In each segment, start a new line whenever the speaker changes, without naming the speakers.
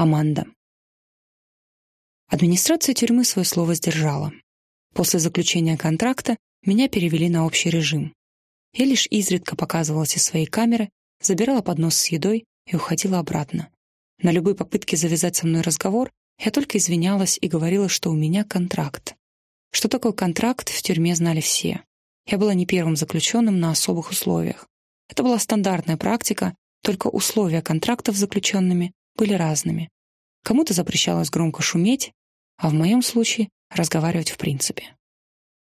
Аманда. Администрация тюрьмы свое слово сдержала. После заключения контракта меня перевели на общий режим. Я лишь изредка показывалась из своей камеры, забирала поднос с едой и уходила обратно. На любые попытки завязать со мной разговор я только извинялась и говорила, что у меня контракт. Что такое контракт, в тюрьме знали все. Я была не первым заключенным на особых условиях. Это была стандартная практика, только условия контрактов с заключенными были разными. Кому-то запрещалось громко шуметь, а в моем случае разговаривать в принципе.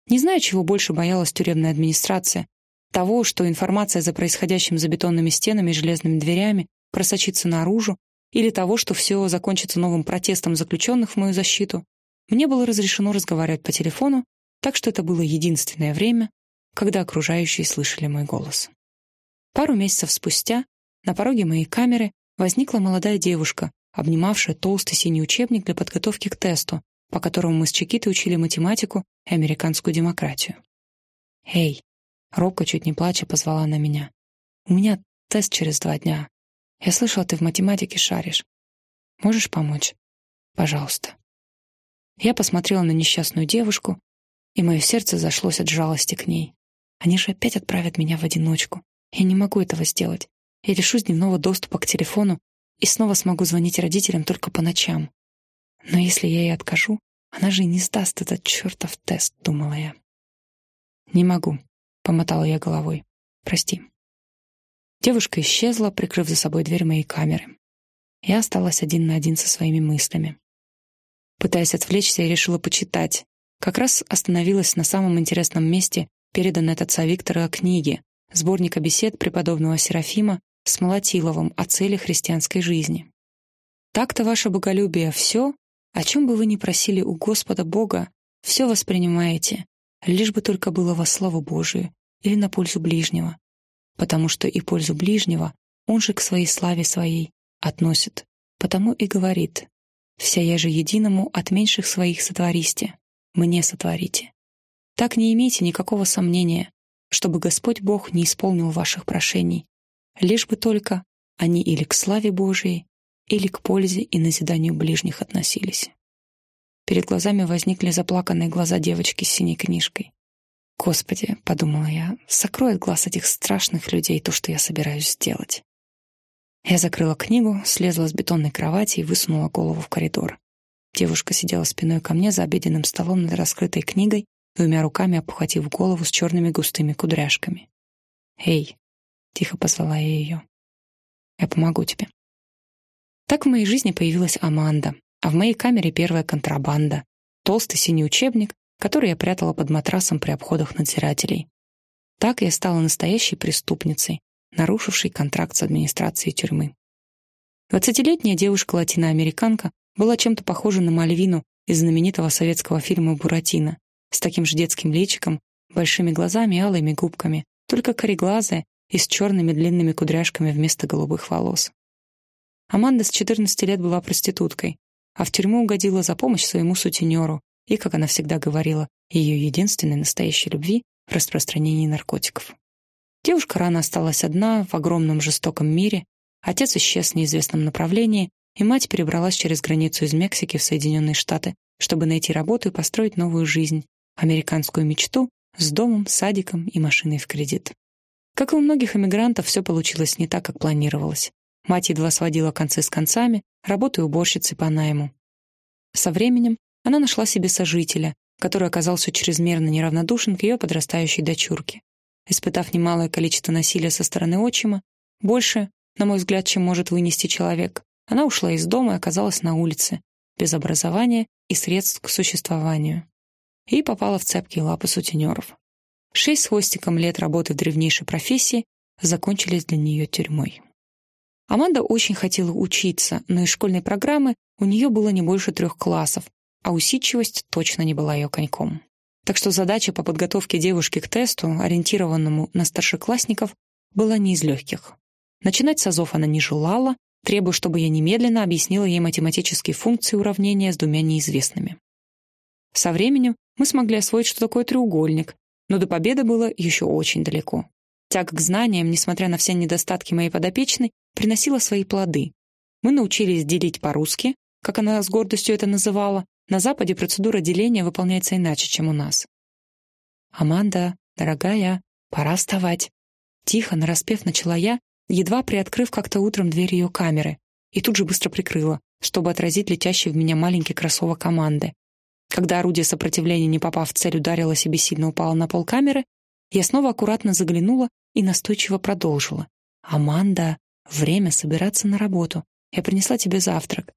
Не знаю, чего больше боялась тюремная администрация. Того, что информация за происходящим за бетонными стенами и железными дверями просочится наружу, или того, что все закончится новым протестом заключенных в мою защиту. Мне было разрешено разговаривать по телефону, так что это было единственное время, когда окружающие слышали мой голос. Пару месяцев спустя на пороге моей камеры возникла молодая девушка, обнимавшая толстый синий учебник для подготовки к тесту, по которому мы с Чикитой учили математику и американскую демократию. «Эй!» — робко, чуть не плача, позвала она меня. «У меня тест через два дня. Я слышала, ты в математике шаришь. Можешь помочь? Пожалуйста». Я посмотрела на несчастную девушку, и мое сердце зашлось от жалости к ней. Они же опять отправят меня в одиночку. Я не могу этого сделать. Я лишусь дневного доступа к телефону и снова смогу звонить родителям только по ночам. Но если я ей откажу, она же и не сдаст этот чертов тест, думала я. «Не могу», — помотала я головой. «Прости». Девушка исчезла, прикрыв за собой дверь моей камеры. Я осталась один на один со своими мыслями. Пытаясь отвлечься, я решила почитать. Как раз остановилась на самом интересном месте, переданной от отца Виктора книги, сборника бесед преподобного Серафима с Молотиловым о цели христианской жизни. Так-то ваше боголюбие все, о чем бы вы ни просили у Господа Бога, все воспринимаете, лишь бы только было во славу Божию или на пользу ближнего, потому что и пользу ближнего он же к своей славе своей относит, потому и говорит, «Вся я же единому от меньших своих сотвористе, мне сотворите». Так не имейте никакого сомнения, чтобы Господь Бог не исполнил ваших прошений, лишь бы только они или к славе Божией, или к пользе и назиданию ближних относились. Перед глазами возникли заплаканные глаза девочки с синей книжкой. «Господи», — подумала я, — «сокрой от глаз этих страшных людей то, что я собираюсь сделать». Я закрыла книгу, слезла с бетонной кровати и высунула голову в коридор. Девушка сидела спиной ко мне за обеденным столом над раскрытой книгой, двумя руками обхватив голову с черными густыми кудряшками. «Эй!» — тихо позвала я ее. «Я помогу тебе». Так в моей жизни появилась Аманда, а в моей камере первая контрабанда, толстый синий учебник, который я прятала под матрасом при обходах надзирателей. Так я стала настоящей преступницей, нарушившей контракт с администрацией тюрьмы. Двадцатилетняя девушка-латиноамериканка была чем-то похожа на Мальвину из знаменитого советского фильма «Буратино», с таким же детским личиком, большими глазами и алыми губками, только кореглазая и с черными длинными кудряшками вместо голубых волос. Аманда с 14 лет была проституткой, а в тюрьму угодила за помощь своему сутенеру и, как она всегда говорила, ее единственной настоящей любви распространении наркотиков. Девушка рано осталась одна в огромном жестоком мире, отец исчез в неизвестном направлении, и мать перебралась через границу из Мексики в Соединенные Штаты, чтобы найти работу и построить новую жизнь, американскую мечту с домом, садиком и машиной в кредит. Как и у многих эмигрантов, все получилось не так, как планировалось. Мать едва сводила концы с концами, работая уборщицей по найму. Со временем она нашла себе сожителя, который оказался чрезмерно неравнодушен к ее подрастающей дочурке. Испытав немалое количество насилия со стороны отчима, больше, на мой взгляд, чем может вынести человек, она ушла из дома и оказалась на улице, без образования и средств к существованию. И попала в цепкие лапы сутенеров. Шесть с хвостиком лет работы в древнейшей профессии закончились для нее тюрьмой. Аманда очень хотела учиться, но из школьной программы у нее было не больше трех классов, а усидчивость точно не была ее коньком. Так что задача по подготовке девушки к тесту, ориентированному на старшеклассников, была не из легких. Начинать с азов она не желала, требуя, чтобы я немедленно объяснила ей математические функции уравнения с двумя неизвестными. Со временем мы смогли освоить, что такое треугольник, но до победы было еще очень далеко. Тяга к знаниям, несмотря на все недостатки моей подопечной, приносила свои плоды. Мы научились делить по-русски, как она с гордостью это называла. На Западе процедура деления выполняется иначе, чем у нас. «Аманда, дорогая, пора вставать». Тихо, нараспев, начала я, едва приоткрыв как-то утром дверь ее камеры, и тут же быстро прикрыла, чтобы отразить летящий в меня маленький кроссовок команды. Когда орудие сопротивления, не попав в цель, ударилось и бессильно упало на пол камеры, я снова аккуратно заглянула и настойчиво продолжила. «Аманда, время собираться на работу. Я принесла тебе завтрак».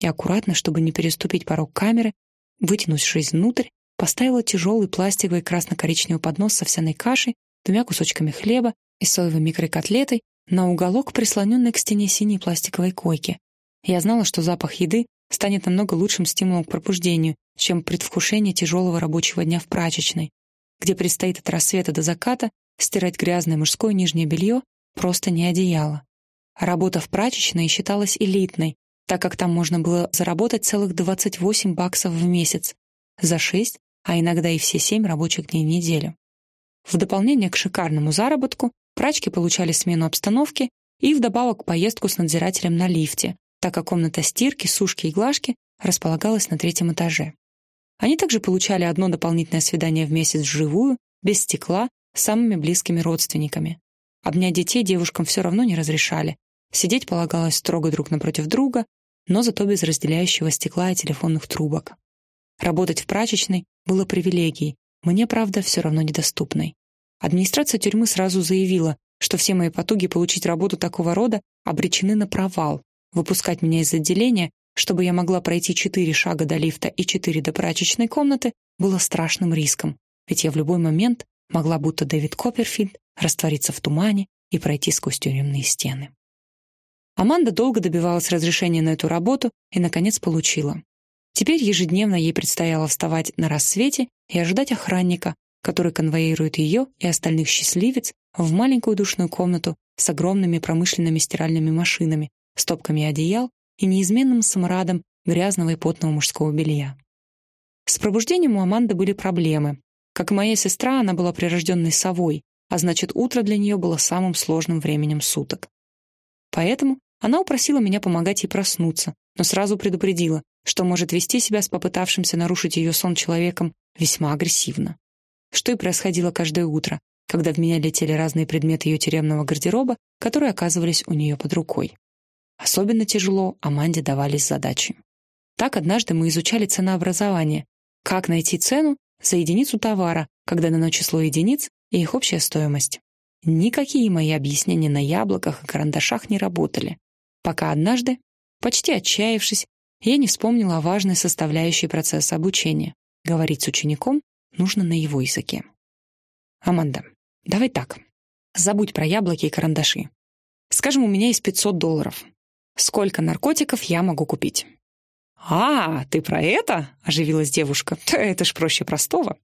И аккуратно, чтобы не переступить порог камеры, вытянувшись внутрь, поставила тяжелый пластиковый красно-коричневый поднос с овсяной кашей, двумя кусочками хлеба и соевой микрокотлетой на уголок, прислоненный к стене синей пластиковой койки. Я знала, что запах еды станет намного лучшим стимулом к пробуждению, чем предвкушение тяжелого рабочего дня в прачечной, где предстоит от рассвета до заката стирать грязное мужское нижнее белье, просто не одеяло. работа в прачечной считалась элитной, так как там можно было заработать целых 28 баксов в месяц за 6, а иногда и все 7 рабочих дней в неделю. В дополнение к шикарному заработку прачки получали смену обстановки и вдобавок поездку с надзирателем на лифте, так как комната стирки, сушки и глажки располагалась на третьем этаже. Они также получали одно дополнительное свидание в месяц вживую, без стекла, с самыми близкими родственниками. Обнять детей девушкам все равно не разрешали. Сидеть полагалось строго друг напротив друга, но зато без разделяющего стекла и телефонных трубок. Работать в прачечной было привилегией, мне, правда, все равно недоступной. Администрация тюрьмы сразу заявила, что все мои потуги получить работу такого рода обречены на провал. Выпускать меня из отделения чтобы я могла пройти четыре шага до лифта и четыре до прачечной комнаты, было страшным риском, ведь я в любой момент могла, будто Дэвид Копперфильд, раствориться в тумане и пройти сквозь тюремные стены. Аманда долго добивалась разрешения на эту работу и, наконец, получила. Теперь ежедневно ей предстояло вставать на рассвете и ожидать охранника, который конвоирует ее и остальных счастливец в маленькую душную комнату с огромными промышленными стиральными машинами, стопками одеял и неизменным смрадом грязного и потного мужского белья. С пробуждением у Аманды были проблемы. Как и моя сестра, она была прирожденной совой, а значит, утро для нее было самым сложным временем суток. Поэтому она упросила меня помогать ей проснуться, но сразу предупредила, что может вести себя с попытавшимся нарушить ее сон человеком весьма агрессивно. Что и происходило каждое утро, когда в меня летели разные предметы ее тюремного гардероба, которые оказывались у нее под рукой. Особенно тяжело Аманде давались задачи. Так однажды мы изучали ценообразование. Как найти цену за единицу товара, когда дано число единиц и их общая стоимость. Никакие мои объяснения на яблоках и карандашах не работали. Пока однажды, почти отчаявшись, я не вспомнила о важной составляющей процесса обучения. Говорить с учеником нужно на его языке. «Аманда, давай так. Забудь про яблоки и карандаши. Скажем, у меня есть 500 долларов сколько наркотиков я могу купить. «А, ты про это?» — оживилась девушка. «Да это ж проще простого».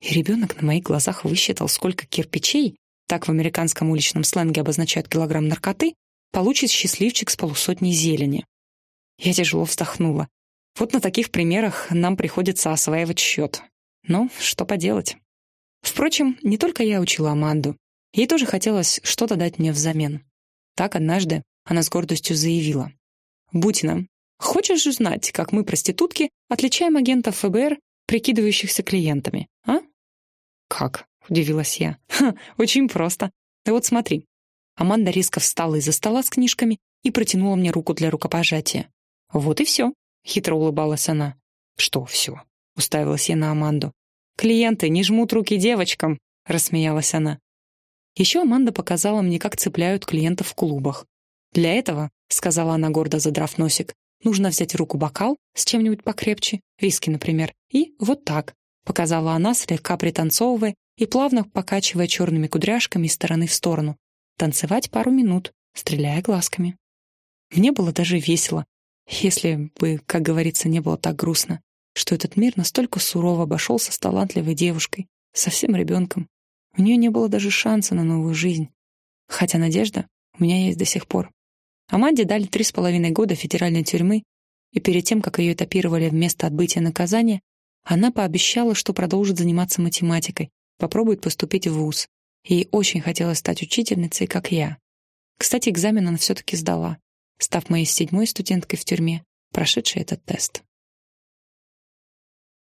И ребенок на моих глазах высчитал, сколько кирпичей, так в американском уличном сленге обозначают килограмм наркоты, получит счастливчик с полусотней зелени. Я тяжело вздохнула. Вот на таких примерах нам приходится осваивать счет. Но что поделать. Впрочем, не только я учила Аманду. Ей тоже хотелось что-то дать мне взамен. Так однажды она с гордостью заявила. «Бутина, хочешь узнать, как мы, проститутки, отличаем агентов ФБР, прикидывающихся клиентами, а?» «Как?» — удивилась я. «Ха, очень просто. Да вот смотри». Аманда резко встала из-за стола с книжками и протянула мне руку для рукопожатия. «Вот и все», — хитро улыбалась она. «Что все?» — уставилась я на Аманду. «Клиенты не жмут руки девочкам», — рассмеялась она. Еще Аманда показала мне, как цепляют клиентов в клубах. «Для этого, — сказала она, гордо задрав носик, — нужно взять руку бокал с чем-нибудь покрепче, виски, например, и вот так», — показала она, слегка пританцовывая и плавно покачивая черными кудряшками из стороны в сторону. «Танцевать пару минут, стреляя глазками». Мне было даже весело, если бы, как говорится, не было так грустно, что этот мир настолько сурово обошелся с талантливой девушкой, совсем ребенком. У нее не было даже шанса на новую жизнь. Хотя надежда у меня есть до сих пор. Аманде дали три с половиной года федеральной тюрьмы, и перед тем, как ее этапировали в место отбытия наказания, она пообещала, что продолжит заниматься математикой, попробует поступить в ВУЗ. Ей очень хотелось стать учительницей, как я. Кстати, экзамен она все-таки сдала. став моей седьмой студенткой в тюрьме, прошедшей этот тест.